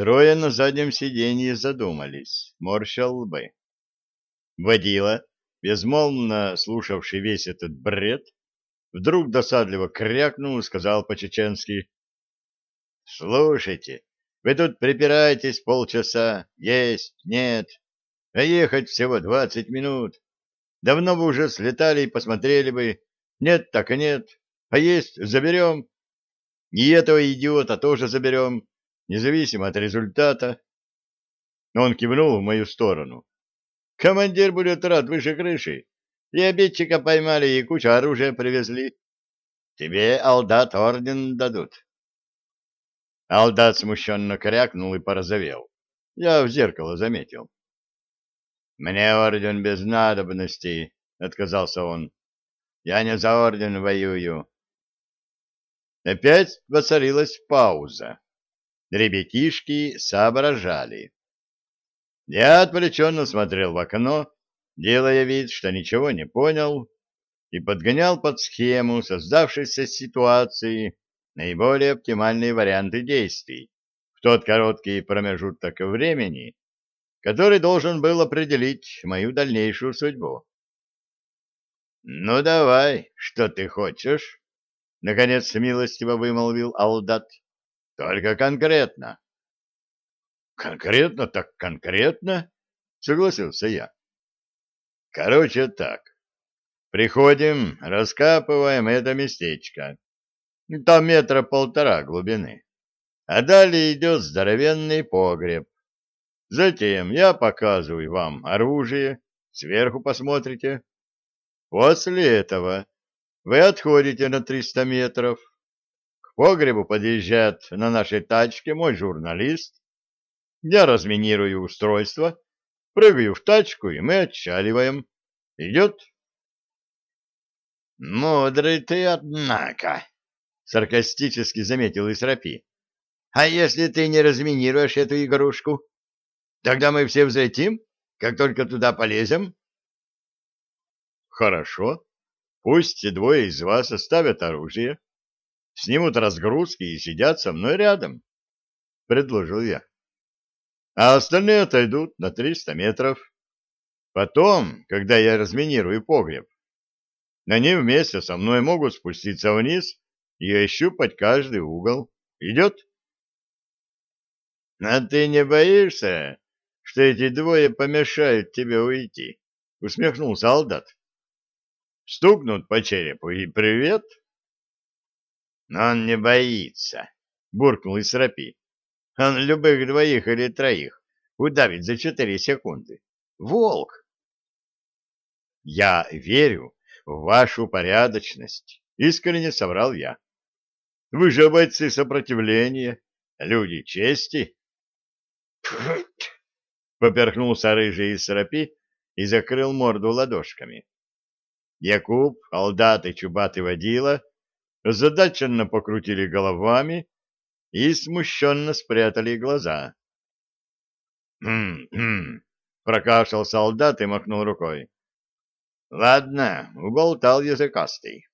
Трое на заднем сиденье задумались, морща лбы. Водила, безмолвно слушавший весь этот бред, вдруг досадливо крякнул и сказал по-чеченски. — Слушайте, вы тут припираетесь полчаса, есть, нет, а ехать всего двадцать минут. Давно бы уже слетали и посмотрели бы. Нет, так и нет. А есть, заберем. И этого идиота тоже заберем, независимо от результата. Он кивнул в мою сторону. Командир будет рад выше крыши. И обидчика поймали, и кучу оружия привезли. Тебе, Алдат, орден дадут. Алдат смущенно крякнул и порозовел. Я в зеркало заметил. «Мне орден без надобности», — отказался он. «Я не за орден воюю». Опять воцарилась пауза. Ребятишки соображали. Я отвлеченно смотрел в окно, делая вид, что ничего не понял, и подгонял под схему создавшейся ситуации наиболее оптимальные варианты действий в тот короткий промежуток времени, который должен был определить мою дальнейшую судьбу. «Ну давай, что ты хочешь?» — наконец милостиво вымолвил Алдат. «Только конкретно». «Конкретно так конкретно?» — согласился я. «Короче так. Приходим, раскапываем это местечко. Там метра полтора глубины. А далее идет здоровенный погреб. Затем я показываю вам оружие, сверху посмотрите. После этого вы отходите на 300 метров. К погребу подъезжает на нашей тачке мой журналист. Я разминирую устройство, прыгаю в тачку, и мы отчаливаем. Идет? «Мудрый ты, однако!» саркастически заметил Исрапи. А если ты не разминируешь эту игрушку? Тогда мы все взлетим, как только туда полезем? Хорошо. Пусть двое из вас оставят оружие, снимут разгрузки и сидят со мной рядом, — предложил я. А остальные отойдут на триста метров. Потом, когда я разминирую погреб, они вместе со мной могут спуститься вниз и ощупать каждый угол. Идет? — А ты не боишься, что эти двое помешают тебе уйти? — усмехнулся солдат. — Стукнут по черепу и привет. — он не боится, — буркнул Исрапи. — Он любых двоих или троих удавит за четыре секунды. Волк! — Я верю в вашу порядочность, — искренне соврал я. Вы же бойцы сопротивления, люди чести. Поперхнулся рыжий из срапи и закрыл морду ладошками. Якуб, Алдат и Чубатый водила задаченно покрутили головами и смущенно спрятали глаза. «Хм-хм», — прокашлял солдат и махнул рукой. «Ладно, уболтал языкастый.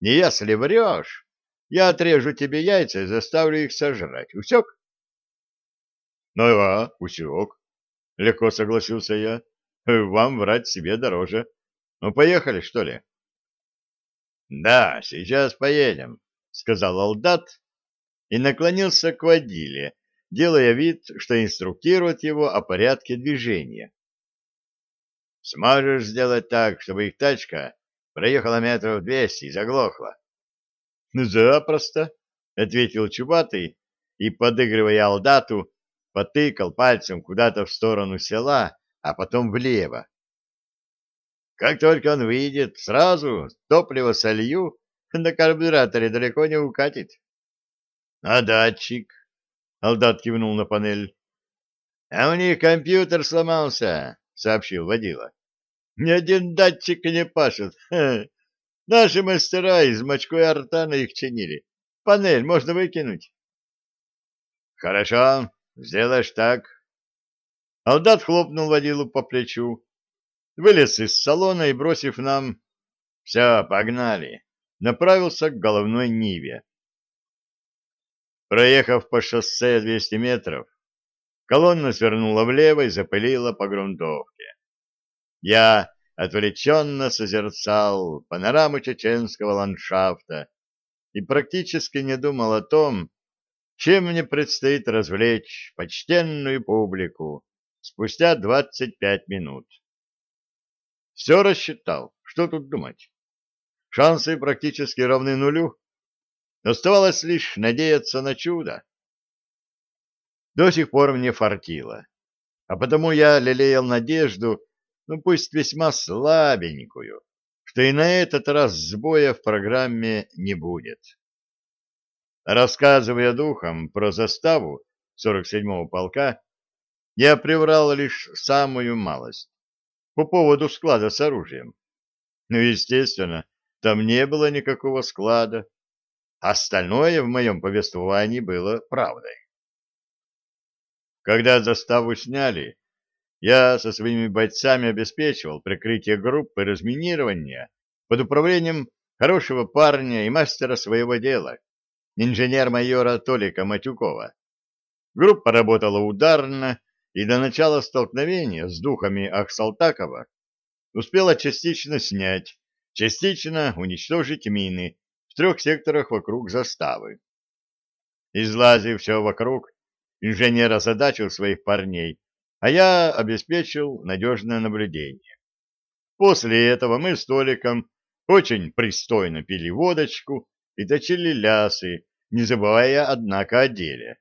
Не если врешь, я отрежу тебе яйца и заставлю их сожрать. Усек? — Ну да, усек. — легко согласился я. — Вам врать себе дороже. Ну, поехали, что ли? — Да, сейчас поедем, — сказал Алдат и наклонился к водиле, делая вид, что инструктирует его о порядке движения. — Сможешь сделать так, чтобы их тачка проехала метров двести и заглохла? «Запросто», — ответил Чубатый и, подыгрывая Алдату, потыкал пальцем куда-то в сторону села, а потом влево. «Как только он выйдет, сразу топливо солью, на карбюраторе далеко не укатит». «А датчик?» — Алдат кивнул на панель. «А у них компьютер сломался», — сообщил водила. «Ни один датчик не пашет. Наши мастера из мочкой артана их чинили. Панель можно выкинуть. Хорошо, сделаешь так. Алдат хлопнул водилу по плечу, вылез из салона и, бросив нам «Все, погнали», направился к головной Ниве. Проехав по шоссе 200 метров, колонна свернула влево и запылила по грунтовке. Я отвлеченно созерцал панораму чеченского ландшафта и практически не думал о том, чем мне предстоит развлечь почтенную публику спустя 25 минут. Все рассчитал, что тут думать. Шансы практически равны нулю. Оставалось лишь надеяться на чудо. До сих пор мне фартило, а потому я лелеял надежду, ну пусть весьма слабенькую, что и на этот раз сбоя в программе не будет. Рассказывая духом про заставу 47-го полка, я приврал лишь самую малость по поводу склада с оружием. Ну, естественно, там не было никакого склада. Остальное в моем повествовании было правдой. Когда заставу сняли, я со своими бойцами обеспечивал прикрытие группы разминирования под управлением хорошего парня и мастера своего дела, инженер-майора Толика Матюкова. Группа работала ударно, и до начала столкновения с духами Ахсалтакова успела частично снять, частично уничтожить мины в трех секторах вокруг заставы. Излазив все вокруг, инженер озадачил своих парней, а я обеспечил надежное наблюдение. После этого мы с Толиком очень пристойно пили водочку и точили лясы, не забывая, однако, о деле.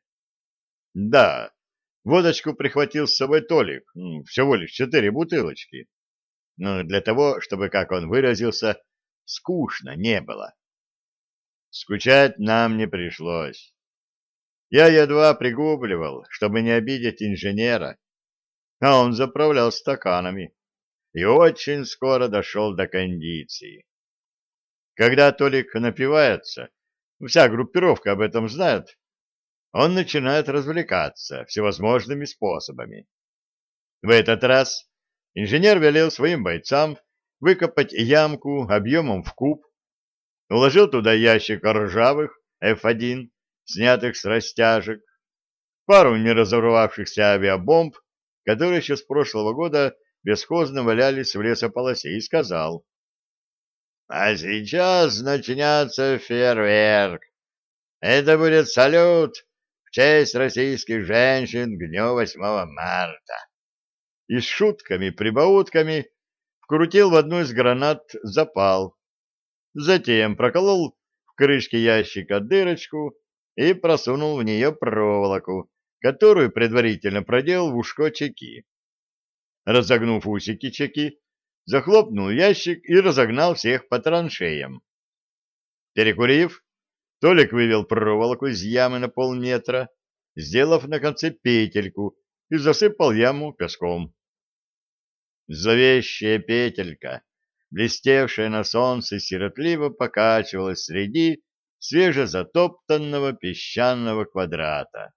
Да, водочку прихватил с собой Толик, всего лишь четыре бутылочки. Но для того, чтобы, как он выразился, скучно не было. Скучать нам не пришлось. Я едва пригубливал, чтобы не обидеть инженера, а он заправлял стаканами и очень скоро дошел до кондиции. Когда Толик напивается, вся группировка об этом знает, он начинает развлекаться всевозможными способами. В этот раз инженер велел своим бойцам выкопать ямку объемом в куб, уложил туда ящик ржавых F1, снятых с растяжек, пару неразорвавшихся авиабомб, которые еще с прошлого года бесхозно валялись в лесополосе, и сказал, «А сейчас начнется фейерверк. Это будет салют честь российских женщин к дню 8 марта». И с шутками-прибаутками вкрутил в одну из гранат запал, затем проколол в крышке ящика дырочку и просунул в нее проволоку, которую предварительно продел в ушко чеки. Разогнув усики чеки, захлопнул ящик и разогнал всех по траншеям. Перекурив, Толик вывел проволоку из ямы на полметра, сделав на конце петельку, и засыпал яму песком. Зловещая петелька, блестевшая на солнце, сиротливо покачивалась среди свежезатоптанного песчаного квадрата.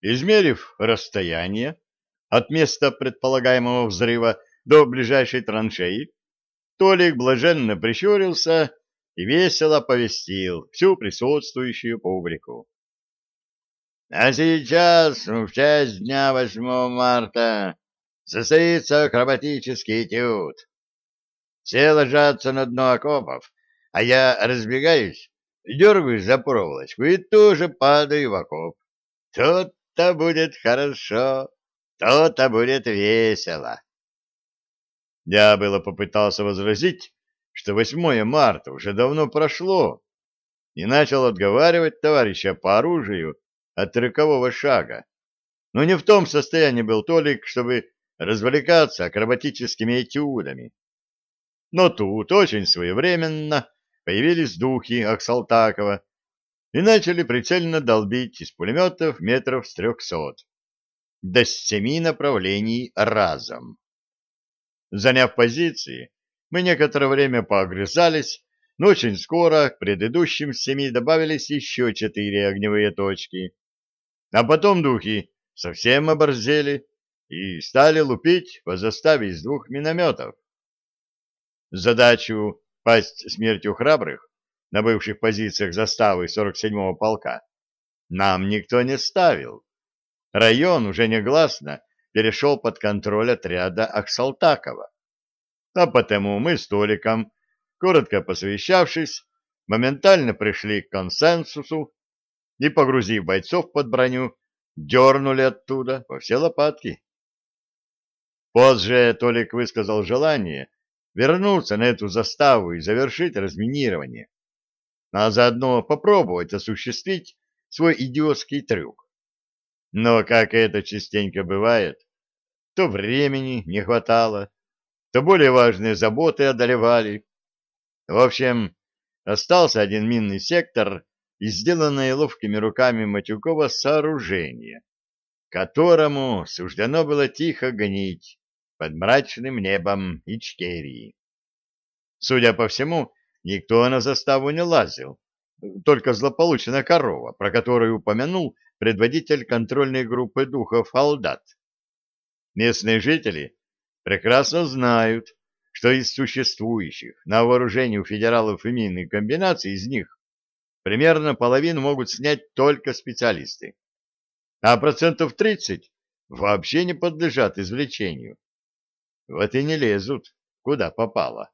Измерив расстояние от места предполагаемого взрыва до ближайшей траншеи, Толик блаженно прищурился и весело повестил всю присутствующую публику. А сейчас, в честь дня 8 марта, состоится акробатический этюд. Все ложатся на дно окопов, а я разбегаюсь, дергаюсь за проволочку и тоже падаю в окоп. Тут то будет хорошо, то-то будет весело. Я было попытался возразить, что 8 марта уже давно прошло, и начал отговаривать товарища по оружию от рокового шага. Но не в том состоянии был Толик, чтобы развлекаться акробатическими этюдами. Но тут очень своевременно появились духи Аксалтакова и начали прицельно долбить из пулеметов метров с трехсот до семи направлений разом. Заняв позиции, мы некоторое время поогрызались, но очень скоро к предыдущим семи добавились еще четыре огневые точки. А потом духи совсем оборзели и стали лупить по заставе из двух минометов. Задачу пасть смертью храбрых на бывших позициях заставы 47-го полка нам никто не ставил. район уже негласно перешел под контроль отряда Аксалтакова. А потому мы с Толиком, коротко посовещавшись, моментально пришли к консенсусу и, погрузив бойцов под броню, дернули оттуда во все лопатки. Позже Толик высказал желание вернуться на эту заставу и завершить разминирование, а заодно попробовать осуществить свой идиотский трюк. Но, как это частенько бывает, то времени не хватало, то более важные заботы одолевали. В общем, остался один минный сектор и сделанное ловкими руками Матюкова сооружение, которому суждено было тихо гнить под мрачным небом Ичкерии. Судя по всему, никто на заставу не лазил, только злополучная корова, про которую упомянул предводитель контрольной группы духов Алдат. Местные жители прекрасно знают, что из существующих на вооружении у федералов и минных комбинаций из них примерно половину могут снять только специалисты, а процентов 30 вообще не подлежат извлечению. Вот и не лезут, куда попало.